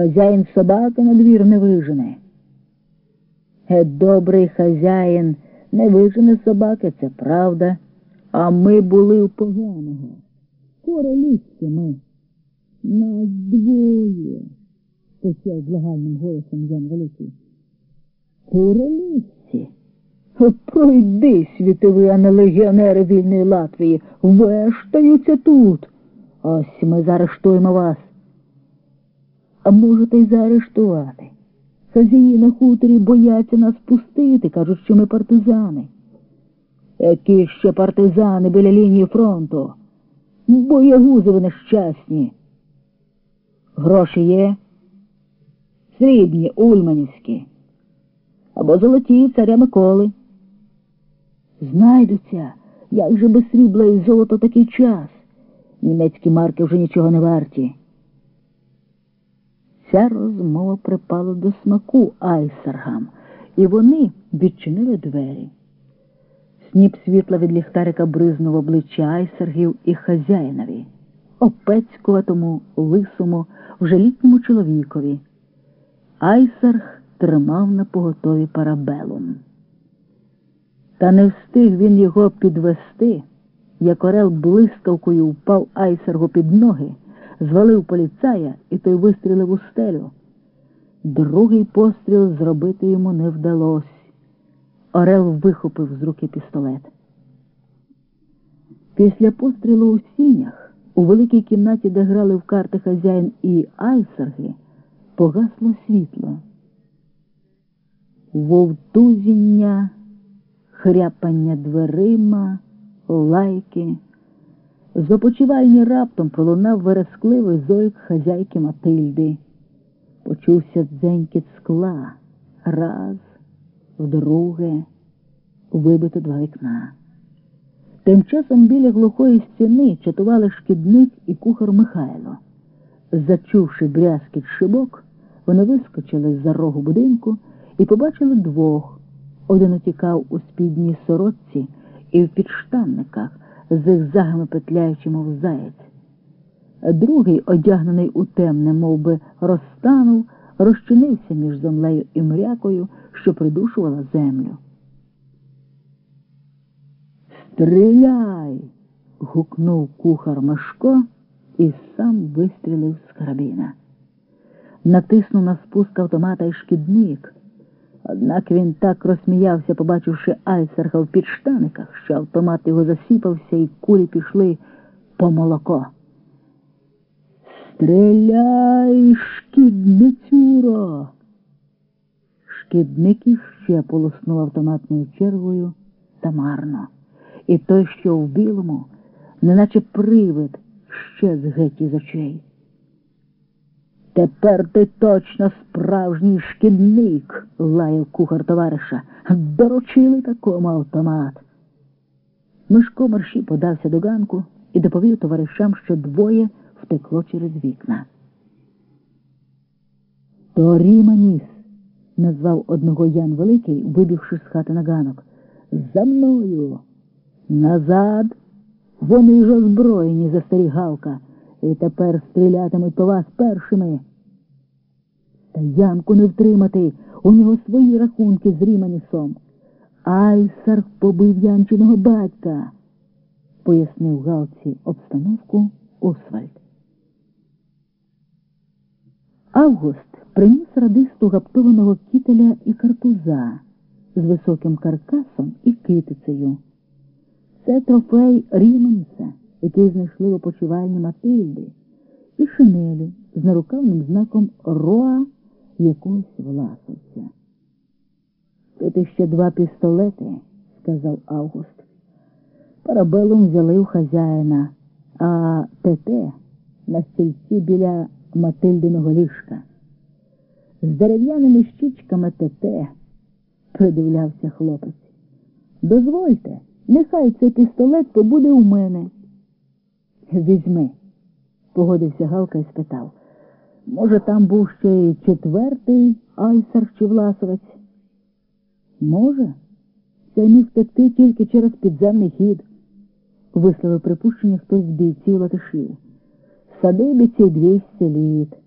Хазяїн собака на двір не вижене. Е, добрий хазяїн не вижене собаки, це правда. А ми були у поганого. Королівські ми. Нас двоє, почав благальним голосом Ян Великий. Королівці. Пройди, світові, а не легіонери вільної Латвії, вештаються тут. Ось ми заарештуємо вас. А можете й заарештувати. Хазії на хуторі бояться нас пустити, кажуть, що ми партизани. Які ще партизани біля лінії фронту? Боягузи ви нещасні. Гроші є? Срібні, ульманівські. Або золоті царя Миколи. Знайдуться, як же без срібла і золота такий час. Німецькі марки вже нічого не варті. Ця розмова припала до смаку айсергам, і вони відчинили двері. Сніп світла від ліхтарика бризнув обличчя айсергів і хазяїнові, опецькуватому, лисому, вже літньому чоловікові. Айсерг тримав на поготові парабелом. Та не встиг він його підвести, як орел блискавкою впав айсергу під ноги, звалив поліцая, і той вистрілив у стелю. Другий постріл зробити йому не вдалося. Орел вихопив з руки пістолет. Після пострілу у сінях, у великій кімнаті, де грали в карти хазяїн і айсерги, погасло світло. Вовтузіння, хряпання дверима, лайки. З опочивальні раптом пролунав верескливий зойк хазяйки Матильди. Почувся дзенькіт скла. Раз, вдруге, вибито два вікна. Тим часом біля глухої стіни чатували шкідник і кухар Михайло. Зачувши брязкіт шибок, вони вискочили з за рогу будинку і побачили двох. Один утікав у спідній сорочці і в підштанниках, зигзагами петляючи, мов заєць. Другий, одягнений у темне, мов би, розтанув, розчинився між землею і мрякою, що придушувала землю. Стріляй. гукнув кухар Мишко і сам вистрілив з карабіна. Натиснув на спуск автомата й шкідник. Однак він так розсміявся, побачивши айсерга в підштаниках, що автомат його засіпався і кулі пішли по молоко. Стріляй, шкідницюро! Шкідник іще полоснув автоматною чергою та марно. І той, що в білому, неначе привид, щез геть із очей. Тепер ти точно справжній шкідник, лаяв кухар товариша. Доручили такому автомат. Мишко мерші подався до ганку і доповів товаришам, що двоє втекло через вікна. То Ріманіс, назвав одного Ян Великий, вибігши з хати на ганок. За мною. Назад. Вони ж озброєні, застерігалка, і тепер стрілятимуть по вас першими. Та Янку не втримати, у нього свої рахунки з Ріманісом. Айсар побив Янчиного батька, пояснив Галці обстановку Освальд. Август приніс радисту гаптованого кітеля і картуза з високим каркасом і китицею. Це трофей Ріменса, який знайшли в опочивальні Матильди, і шинелю з нарукавним знаком РОА якогось власовця. Тут іще два пістолети, сказав Август. Парабелум взяли у хазяїна, а ТТ на стільці біля Матильдиного ліжка. З дерев'яними щічками ТТ, придивлявся хлопець. Дозвольте, нехай цей пістолет побуде у мене. Візьми, погодився Галка і спитав. Може, там був ще й четвертий айсар чи власовець? Може, це міг втекти тільки через підземний хід, висловив припущення хтось з бійців латишів. Садибі ці 200 літ.